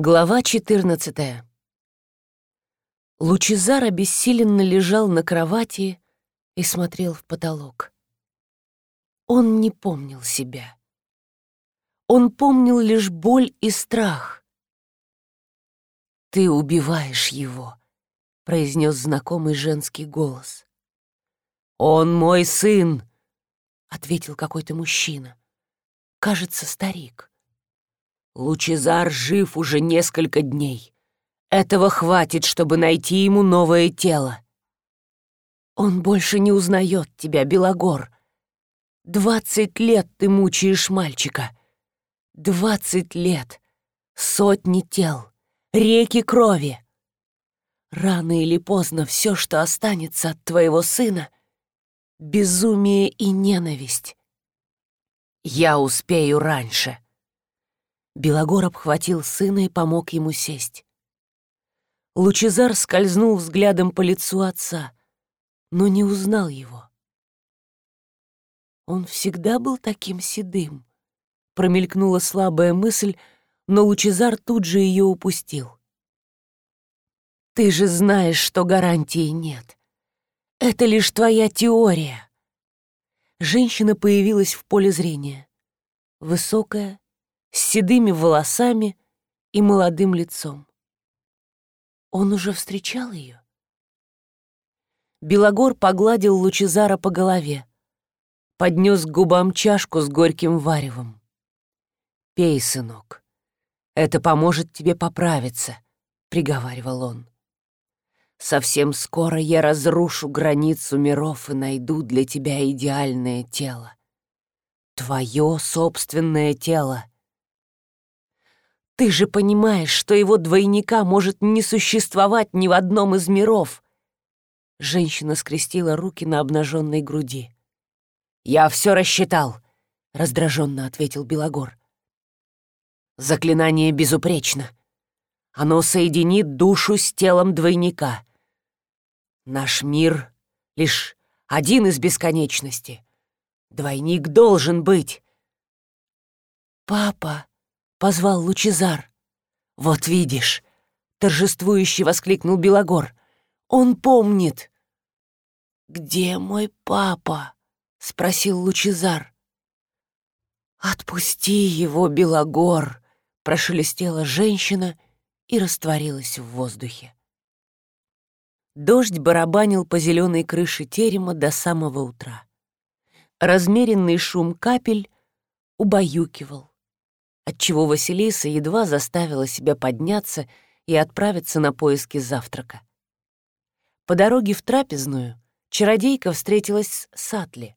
Глава 14 Лучезар обессиленно лежал на кровати и смотрел в потолок. Он не помнил себя. Он помнил лишь боль и страх. «Ты убиваешь его», — произнес знакомый женский голос. «Он мой сын», — ответил какой-то мужчина. Кажется, старик. Лучезар жив уже несколько дней. Этого хватит, чтобы найти ему новое тело. Он больше не узнает тебя, Белогор. Двадцать лет ты мучаешь мальчика. Двадцать лет. Сотни тел. Реки крови. Рано или поздно все, что останется от твоего сына — безумие и ненависть. Я успею раньше. Белогор обхватил сына и помог ему сесть. Лучезар скользнул взглядом по лицу отца, но не узнал его. Он всегда был таким седым. Промелькнула слабая мысль, но Лучезар тут же ее упустил. «Ты же знаешь, что гарантии нет. Это лишь твоя теория». Женщина появилась в поле зрения. Высокая, с седыми волосами и молодым лицом. Он уже встречал ее? Белогор погладил Лучезара по голове, поднес к губам чашку с горьким варевом. «Пей, сынок, это поможет тебе поправиться», — приговаривал он. «Совсем скоро я разрушу границу миров и найду для тебя идеальное тело. Твое собственное тело, ты же понимаешь, что его двойника может не существовать ни в одном из миров. Женщина скрестила руки на обнаженной груди. «Я все рассчитал», — раздраженно ответил Белогор. «Заклинание безупречно. Оно соединит душу с телом двойника. Наш мир — лишь один из бесконечности. Двойник должен быть». «Папа», — позвал Лучезар. «Вот видишь!» — торжествующе воскликнул Белогор. «Он помнит!» «Где мой папа?» — спросил Лучезар. «Отпусти его, Белогор!» — прошелестела женщина и растворилась в воздухе. Дождь барабанил по зеленой крыше терема до самого утра. Размеренный шум капель убаюкивал, отчего Василиса едва заставила себя подняться и отправиться на поиски завтрака. По дороге в трапезную чародейка встретилась с Атли.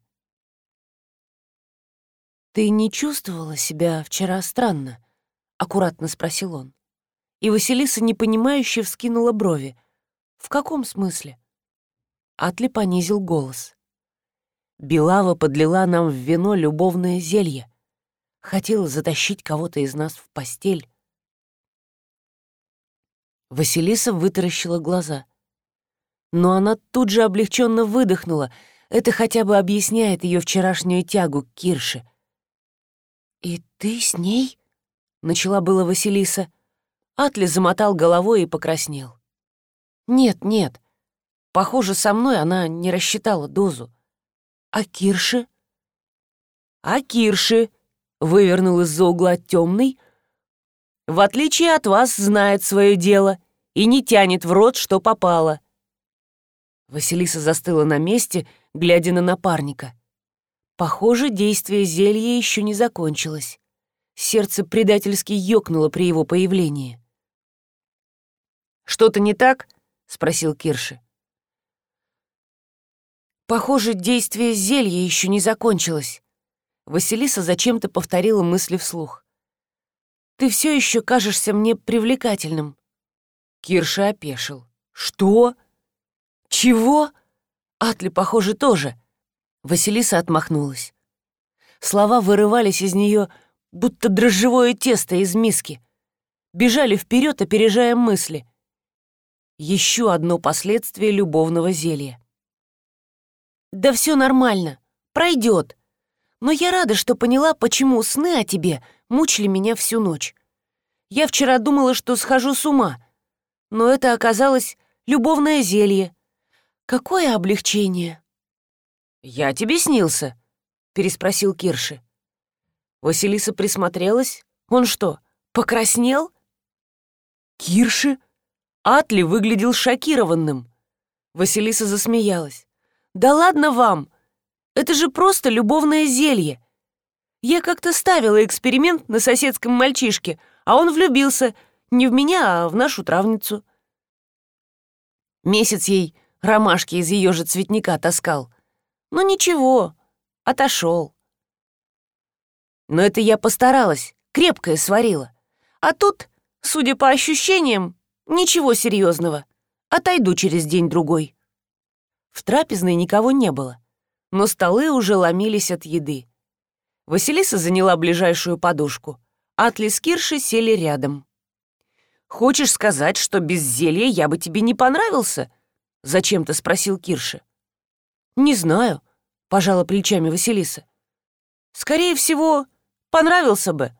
«Ты не чувствовала себя вчера странно?» — аккуратно спросил он. И Василиса непонимающе вскинула брови. «В каком смысле?» Атли понизил голос. «Белава подлила нам в вино любовное зелье хотела затащить кого-то из нас в постель. Василиса вытаращила глаза. Но она тут же облегченно выдохнула. Это хотя бы объясняет ее вчерашнюю тягу к Кирше. «И ты с ней?» — начала была Василиса. Атли замотал головой и покраснел. «Нет, нет. Похоже, со мной она не рассчитала дозу. А Кирше?» «А Кирше?» Вывернул из-за угла темный, в отличие от вас, знает свое дело и не тянет в рот, что попало. Василиса застыла на месте, глядя на напарника. Похоже, действие зелья еще не закончилось. Сердце предательски ёкнуло при его появлении. «Что-то не так?» — спросил Кирши. «Похоже, действие зелья еще не закончилось. Василиса зачем-то повторила мысли вслух. «Ты все еще кажешься мне привлекательным». Кирша опешил. «Что? Чего?» Атли, похоже, тоже. Василиса отмахнулась. Слова вырывались из нее, будто дрожжевое тесто из миски. Бежали вперед, опережая мысли. Еще одно последствие любовного зелья. «Да все нормально. Пройдет», но я рада, что поняла, почему сны о тебе мучили меня всю ночь. Я вчера думала, что схожу с ума, но это оказалось любовное зелье. Какое облегчение!» «Я тебе снился?» — переспросил Кирши. Василиса присмотрелась. «Он что, покраснел?» «Кирши?» Атли выглядел шокированным. Василиса засмеялась. «Да ладно вам! Это же просто любовное зелье! Я как-то ставила эксперимент на соседском мальчишке, а он влюбился не в меня, а в нашу травницу. Месяц ей ромашки из ее же цветника таскал. Ну ничего, отошел. Но это я постаралась, крепкое сварила. А тут, судя по ощущениям, ничего серьезного. Отойду через день-другой. В трапезной никого не было, но столы уже ломились от еды. Василиса заняла ближайшую подушку. Атли с Киршей сели рядом. «Хочешь сказать, что без зелья я бы тебе не понравился?» — зачем-то спросил Кирша. «Не знаю», — пожала плечами Василиса. «Скорее всего, понравился бы.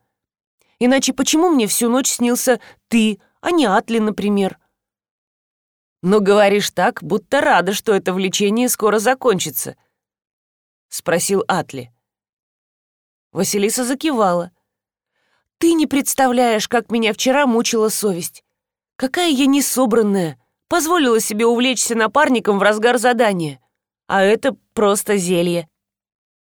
Иначе почему мне всю ночь снился ты, а не Атли, например?» «Но говоришь так, будто рада, что это влечение скоро закончится», — спросил Атли. Василиса закивала. «Ты не представляешь, как меня вчера мучила совесть. Какая я несобранная, позволила себе увлечься напарником в разгар задания. А это просто зелье».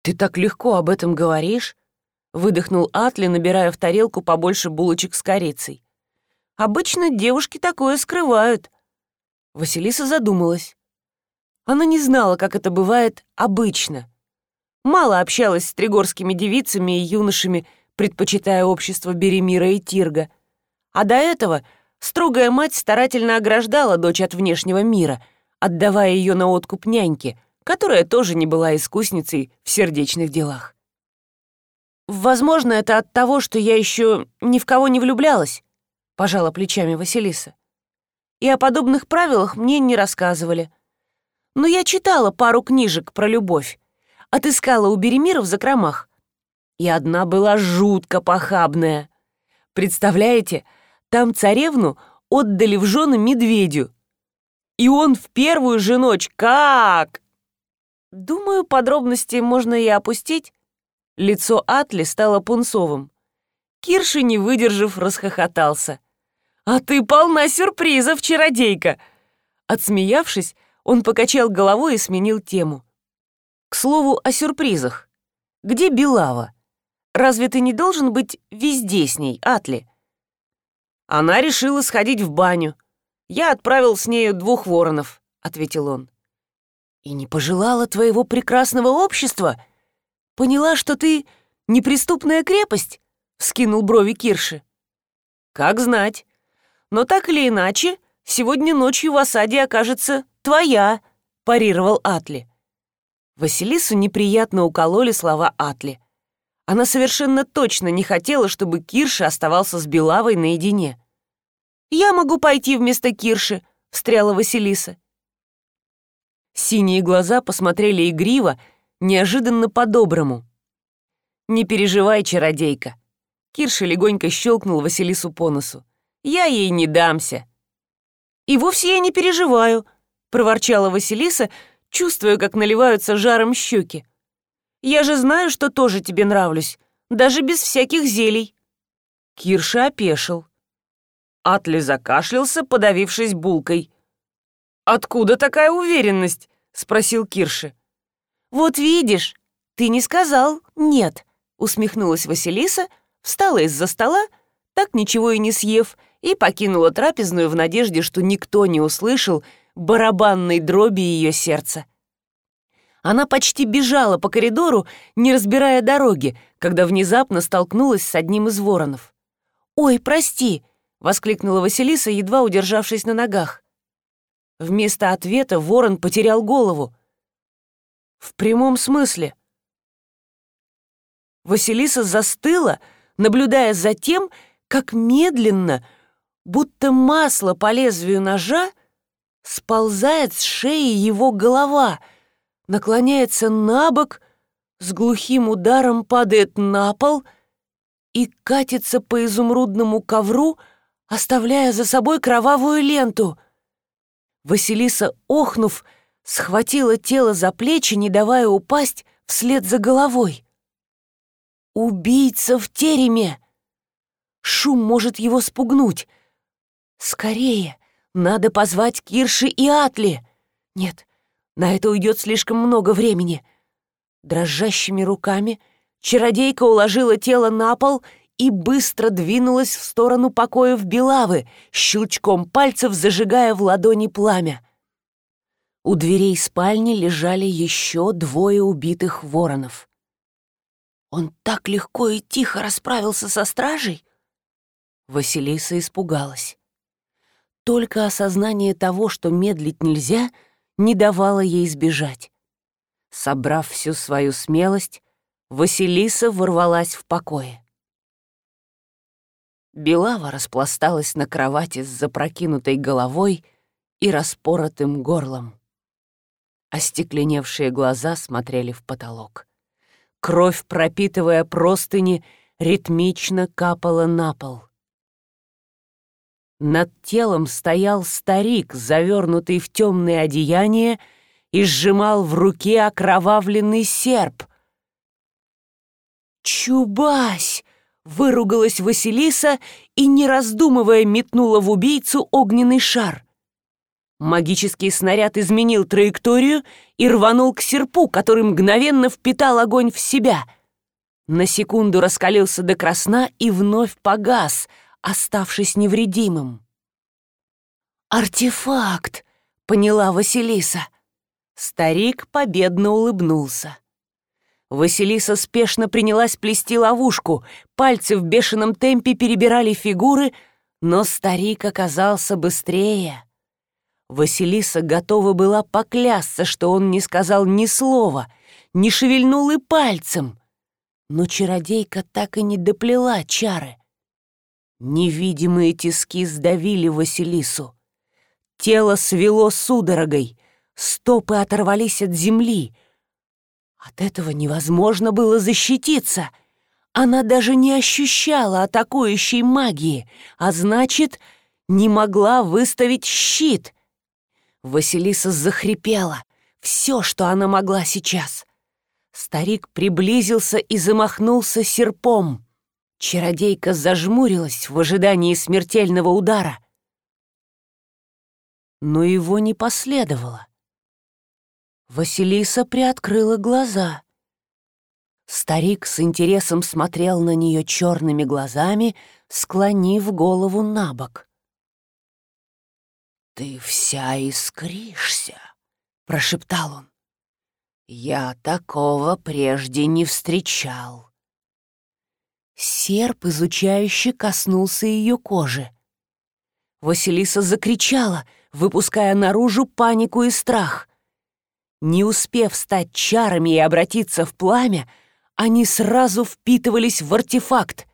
«Ты так легко об этом говоришь?» — выдохнул Атли, набирая в тарелку побольше булочек с корицей. «Обычно девушки такое скрывают». Василиса задумалась. Она не знала, как это бывает обычно. Мало общалась с тригорскими девицами и юношами, предпочитая общество Беремира и Тирга. А до этого строгая мать старательно ограждала дочь от внешнего мира, отдавая ее на откуп няньке, которая тоже не была искусницей в сердечных делах. «Возможно, это от того, что я еще ни в кого не влюблялась», — пожала плечами Василиса. «И о подобных правилах мне не рассказывали. Но я читала пару книжек про любовь, отыскала у Беремира в закромах, и одна была жутко похабная. Представляете, там царевну отдали в жены медведю. И он в первую же ночь как? Думаю, подробности можно и опустить. Лицо Атли стало пунцовым. Кирши, не выдержав, расхохотался. «А ты полна сюрпризов, чародейка!» Отсмеявшись, он покачал головой и сменил тему. «К слову о сюрпризах. Где Белава?» Разве ты не должен быть везде с ней, Атли?» «Она решила сходить в баню. Я отправил с нею двух воронов», — ответил он. «И не пожелала твоего прекрасного общества? Поняла, что ты неприступная крепость?» — вскинул брови Кирши. «Как знать. Но так или иначе, сегодня ночью в осаде окажется твоя», — парировал Атли. Василису неприятно укололи слова Атли — она совершенно точно не хотела, чтобы Кирша оставался с Белавой наедине. «Я могу пойти вместо Кирши», — встряла Василиса. Синие глаза посмотрели игриво, неожиданно по-доброму. «Не переживай, чародейка». Кирша легонько щелкнул Василису по носу. «Я ей не дамся». «И вовсе я не переживаю», — проворчала Василиса, чувствуя, как наливаются жаром щеки. Я же знаю, что тоже тебе нравлюсь, даже без всяких зелий». Кирша опешил. Атли закашлялся, подавившись булкой. «Откуда такая уверенность?» — спросил Кирши. «Вот видишь, ты не сказал «нет», — усмехнулась Василиса, встала из-за стола, так ничего и не съев, и покинула трапезную в надежде, что никто не услышал барабанной дроби ее сердца. Она почти бежала по коридору, не разбирая дороги, когда внезапно столкнулась с одним из воронов. «Ой, прости!» — воскликнула Василиса, едва удержавшись на ногах. Вместо ответа ворон потерял голову. В прямом смысле. Василиса застыла, наблюдая за тем, как медленно, будто масло по лезвию ножа, сползает с шеи его голова — наклоняется на бок, с глухим ударом падает на пол и катится по изумрудному ковру, оставляя за собой кровавую ленту. Василиса, охнув, схватила тело за плечи, не давая упасть вслед за головой. «Убийца в тереме!» Шум может его спугнуть. «Скорее! Надо позвать Кирши и Атли!» «Нет, на это уйдет слишком много времени!» Дрожащими руками чародейка уложила тело на пол и быстро двинулась в сторону покоев Белавы, щелчком пальцев зажигая в ладони пламя. У дверей спальни лежали еще двое убитых воронов. Он так легко и тихо расправился со стражей? Василиса испугалась. Только осознание того, что медлить нельзя, не давало ей сбежать. Собрав всю свою смелость, Василиса ворвалась в покое. Белава распласталась на кровати с запрокинутой головой и распоротым горлом. Остекленевшие глаза смотрели в потолок. Кровь, пропитывая простыни, ритмично капала на пол. Над телом стоял старик, завернутый в темное одеяние, и сжимал в руке окровавленный серп. «Чубась!» — выругалась Василиса и, не раздумывая, метнула в убийцу огненный шар. Магический снаряд изменил траекторию и рванул к серпу, который мгновенно впитал огонь в себя. На секунду раскалился до красна и вновь погас, оставшись невредимым. «Артефакт!» — поняла Василиса. Старик победно улыбнулся. Василиса спешно принялась плести ловушку, пальцы в бешеном темпе перебирали фигуры, но старик оказался быстрее. Василиса готова была поклясться, что он не сказал ни слова, не шевельнул и пальцем. Но чародейка так и не доплела чары. Невидимые тиски сдавили Василису. Тело свело судорогой, стопы оторвались от земли. От этого невозможно было защититься. Она даже не ощущала атакующей магии, а значит, не могла выставить щит — Василиса захрипела. Все, что она могла сейчас. Старик приблизился и замахнулся серпом. Чародейка зажмурилась в ожидании смертельного удара. Но его не последовало. Василиса приоткрыла глаза. Старик с интересом смотрел на нее черными глазами, склонив голову на бок. «Ты вся искришься», — прошептал он. «Я такого прежде не встречал». Серп, изучающе коснулся ее кожи. Василиса закричала, выпуская наружу панику и страх. Не успев стать чарами и обратиться в пламя, они сразу впитывались в артефакт.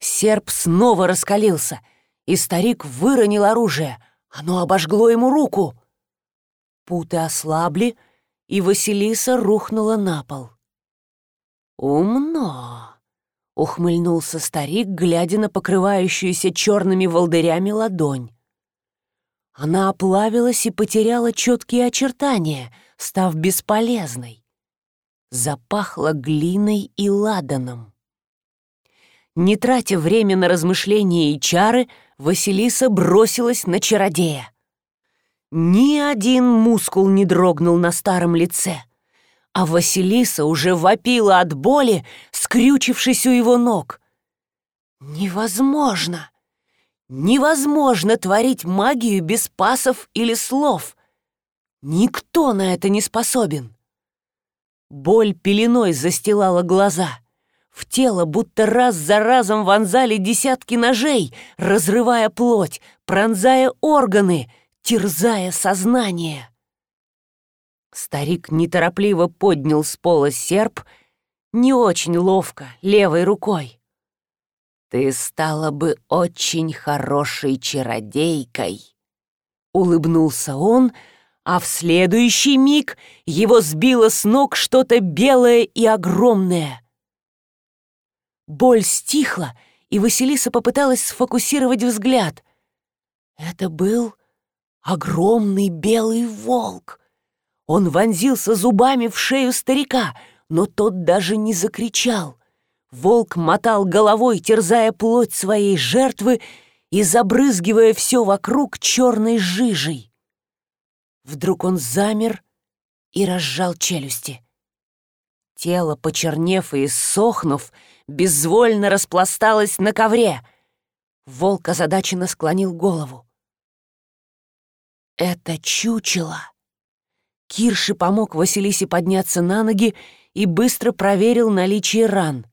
Серп снова раскалился, и старик выронил оружие — оно обожгло ему руку. Путы ослабли, и Василиса рухнула на пол. «Умно!» — ухмыльнулся старик, глядя на покрывающуюся черными волдырями ладонь. Она оплавилась и потеряла четкие очертания, став бесполезной. Запахло глиной и ладаном. Не тратя время на размышления и чары, Василиса бросилась на чародея. Ни один мускул не дрогнул на старом лице, а Василиса уже вопила от боли, скрючившись у его ног. «Невозможно! Невозможно творить магию без пасов или слов! Никто на это не способен!» Боль пеленой застилала глаза — в тело будто раз за разом вонзали десятки ножей, разрывая плоть, пронзая органы, терзая сознание. Старик неторопливо поднял с пола серп, не очень ловко, левой рукой. «Ты стала бы очень хорошей чародейкой», — улыбнулся он, а в следующий миг его сбило с ног что-то белое и огромное — Боль стихла, и Василиса попыталась сфокусировать взгляд. Это был огромный белый волк. Он вонзился зубами в шею старика, но тот даже не закричал. Волк мотал головой, терзая плоть своей жертвы и забрызгивая все вокруг черной жижей. Вдруг он замер и разжал челюсти. Тело, почернев и иссохнув, безвольно распласталось на ковре. Волк озадаченно склонил голову. «Это чучело!» Кирши помог Василисе подняться на ноги и быстро проверил наличие ран.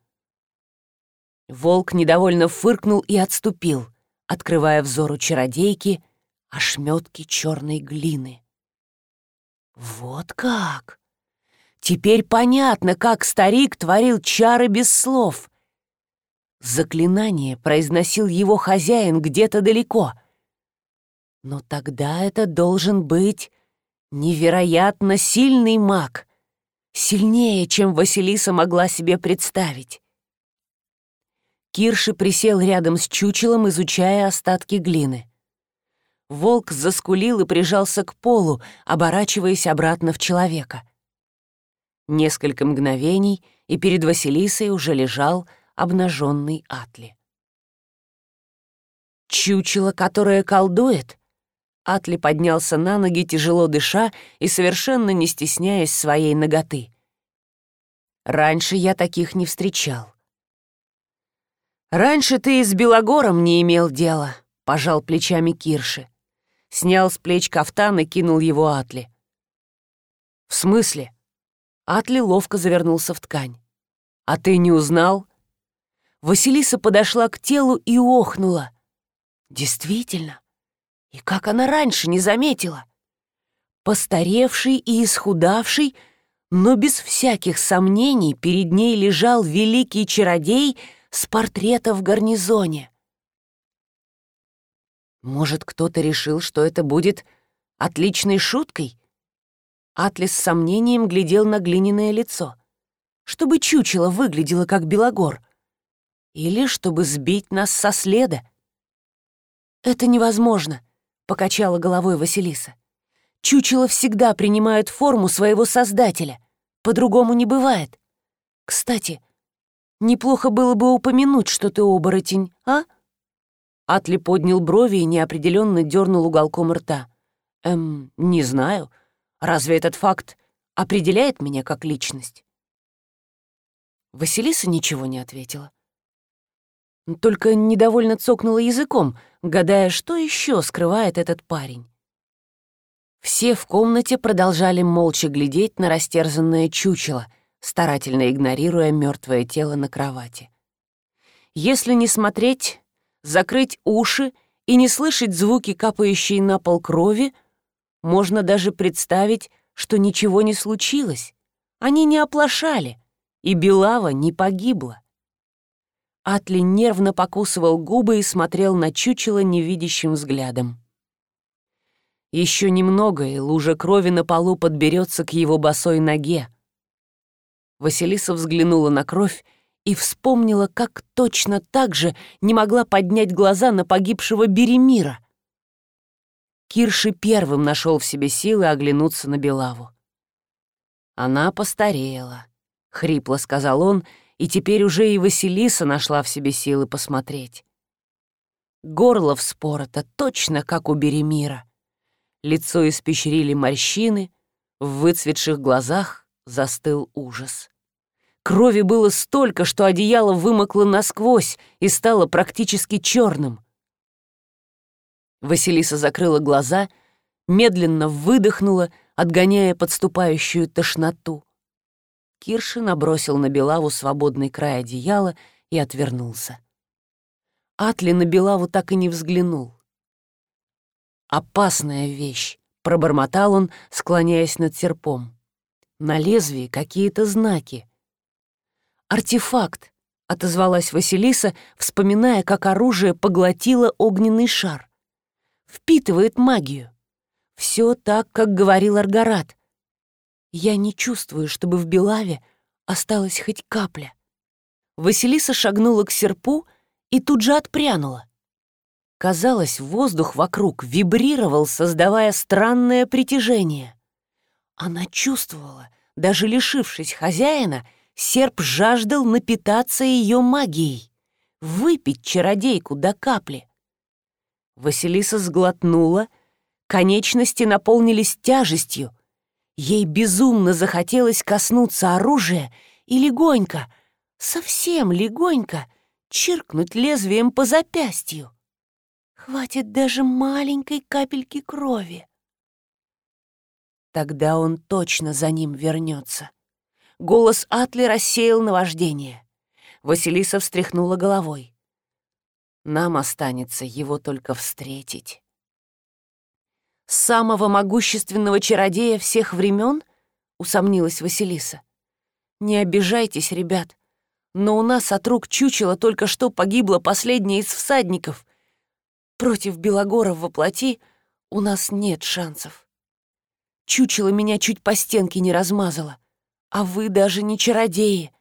Волк недовольно фыркнул и отступил, открывая взору чародейки ошметки черной глины. Вот как! Теперь понятно, как старик творил чары без слов. Заклинание произносил его хозяин где-то далеко. Но тогда это должен быть невероятно сильный маг, сильнее, чем Василиса могла себе представить. Кирши присел рядом с чучелом, изучая остатки глины. Волк заскулил и прижался к полу, оборачиваясь обратно в человека. Несколько мгновений, и перед Василисой уже лежал обнаженный Атли. «Чучело, которое колдует?» Атли поднялся на ноги, тяжело дыша и совершенно не стесняясь своей ноготы. «Раньше я таких не встречал». «Раньше ты и с Белогором не имел дела», — пожал плечами Кирши. Снял с плеч кафтан и кинул его Атли. «В смысле?» Атли ловко завернулся в ткань. «А ты не узнал?» Василиса подошла к телу и охнула. «Действительно, и как она раньше не заметила? Постаревший и исхудавший, но без всяких сомнений перед ней лежал великий чародей с портрета в гарнизоне. Может, кто-то решил, что это будет отличной шуткой? Атлис с сомнением глядел на глиняное лицо. Чтобы чучело выглядело как Белогор. Или чтобы сбить нас со следа. Это невозможно. — покачала головой Василиса. «Чучело всегда принимают форму своего создателя. По-другому не бывает. Кстати, неплохо было бы упомянуть, что ты оборотень, а?» Атли поднял брови и неопределенно дернул уголком рта. «Эм, не знаю. Разве этот факт определяет меня как личность?» Василиса ничего не ответила. Только недовольно цокнула языком, гадая, что еще скрывает этот парень. Все в комнате продолжали молча глядеть на растерзанное чучело, старательно игнорируя мертвое тело на кровати. Если не смотреть, закрыть уши и не слышать звуки, капающие на пол крови, можно даже представить, что ничего не случилось. Они не оплошали, и Белава не погибла. Атли нервно покусывал губы и смотрел на чучело невидящим взглядом. Еще немного, и лужа крови на полу подберется к его босой ноге. Василиса взглянула на кровь и вспомнила, как точно так же не могла поднять глаза на погибшего Беремира. Кирши первым нашел в себе силы оглянуться на Белаву. «Она постарела», — хрипло сказал он, — и теперь уже и Василиса нашла в себе силы посмотреть. Горло вспорото, точно как у Беремира. Лицо испещрили морщины, в выцветших глазах застыл ужас. Крови было столько, что одеяло вымокло насквозь и стало практически черным. Василиса закрыла глаза, медленно выдохнула, отгоняя подступающую тошноту. Кирши набросил на Белаву свободный край одеяла и отвернулся. Атли на Белаву так и не взглянул. «Опасная вещь», — пробормотал он, склоняясь над серпом. «На лезвии какие-то знаки». «Артефакт», — отозвалась Василиса, вспоминая, как оружие поглотило огненный шар. «Впитывает магию. Все так, как говорил Аргарат. Я не чувствую, чтобы в Белаве осталась хоть капля. Василиса шагнула к серпу и тут же отпрянула. Казалось, воздух вокруг вибрировал, создавая странное притяжение. Она чувствовала, даже лишившись хозяина, серп жаждал напитаться ее магией, выпить чародейку до капли. Василиса сглотнула, конечности наполнились тяжестью. Ей безумно захотелось коснуться оружия и легонько, совсем легонько, чиркнуть лезвием по запястью. Хватит даже маленькой капельки крови. Тогда он точно за ним вернется. Голос Атли рассеял наваждение. Василиса встряхнула головой. Нам останется его только встретить. «Самого могущественного чародея всех времен?» — усомнилась Василиса. «Не обижайтесь, ребят, но у нас от рук чучела только что погибла последняя из всадников. Против Белогора во плоти у нас нет шансов». Чучело меня чуть по стенке не размазало. А вы даже не чародеи.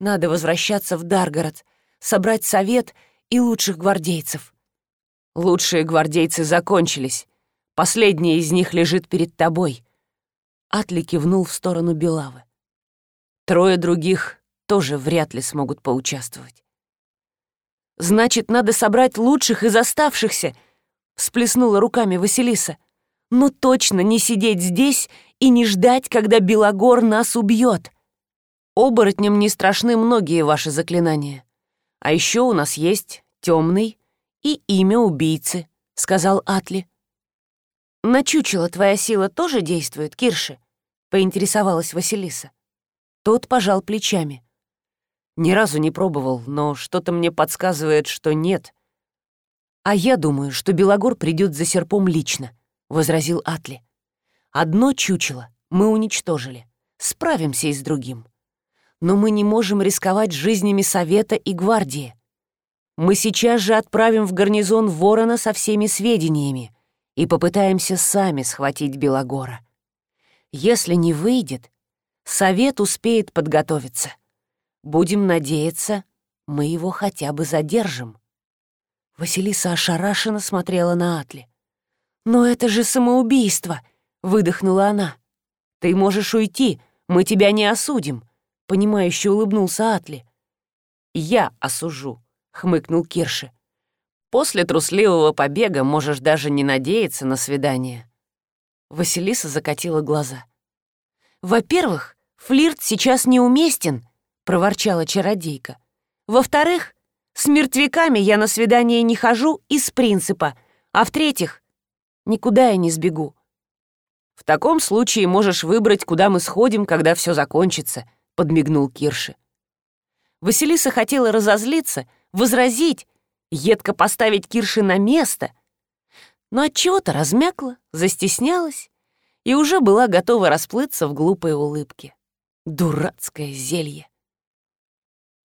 Надо возвращаться в Даргород, собрать совет и лучших гвардейцев. Лучшие гвардейцы закончились. Последний из них лежит перед тобой. Атли кивнул в сторону Белавы. Трое других тоже вряд ли смогут поучаствовать. «Значит, надо собрать лучших из оставшихся», — всплеснула руками Василиса но точно не сидеть здесь и не ждать, когда Белогор нас убьет. Оборотням не страшны многие ваши заклинания. А еще у нас есть темный и имя убийцы, сказал Атли. На чучело твоя сила тоже действует, Кирши? поинтересовалась Василиса. Тот пожал плечами. Ни разу не пробовал, но что-то мне подсказывает, что нет. А я думаю, что Белогор придет за серпом лично. — возразил Атли. «Одно чучело мы уничтожили. Справимся и с другим. Но мы не можем рисковать жизнями Совета и Гвардии. Мы сейчас же отправим в гарнизон Ворона со всеми сведениями и попытаемся сами схватить Белогора. Если не выйдет, Совет успеет подготовиться. Будем надеяться, мы его хотя бы задержим». Василиса ошарашенно смотрела на Атли. «Но это же самоубийство!» — выдохнула она. «Ты можешь уйти, мы тебя не осудим», — понимающе улыбнулся Атли. «Я осужу», — хмыкнул Кирши. «После трусливого побега можешь даже не надеяться на свидание». Василиса закатила глаза. «Во-первых, флирт сейчас неуместен», — проворчала чародейка. «Во-вторых, с мертвяками я на свидание не хожу из принципа, а в-третьих, Никуда я не сбегу. В таком случае можешь выбрать, куда мы сходим, когда все закончится, подмигнул Кирши. Василиса хотела разозлиться, возразить, едко поставить Кирши на место, но от чего-то размякла, застеснялась и уже была готова расплыться в глупой улыбке. Дурацкое зелье.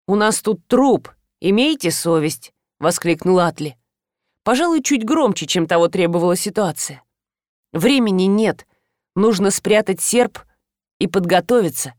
«У нас тут труп, имейте совесть», — воскликнул Атли. Пожалуй, чуть громче, чем того требовала ситуация. Времени нет. Нужно спрятать серп и подготовиться.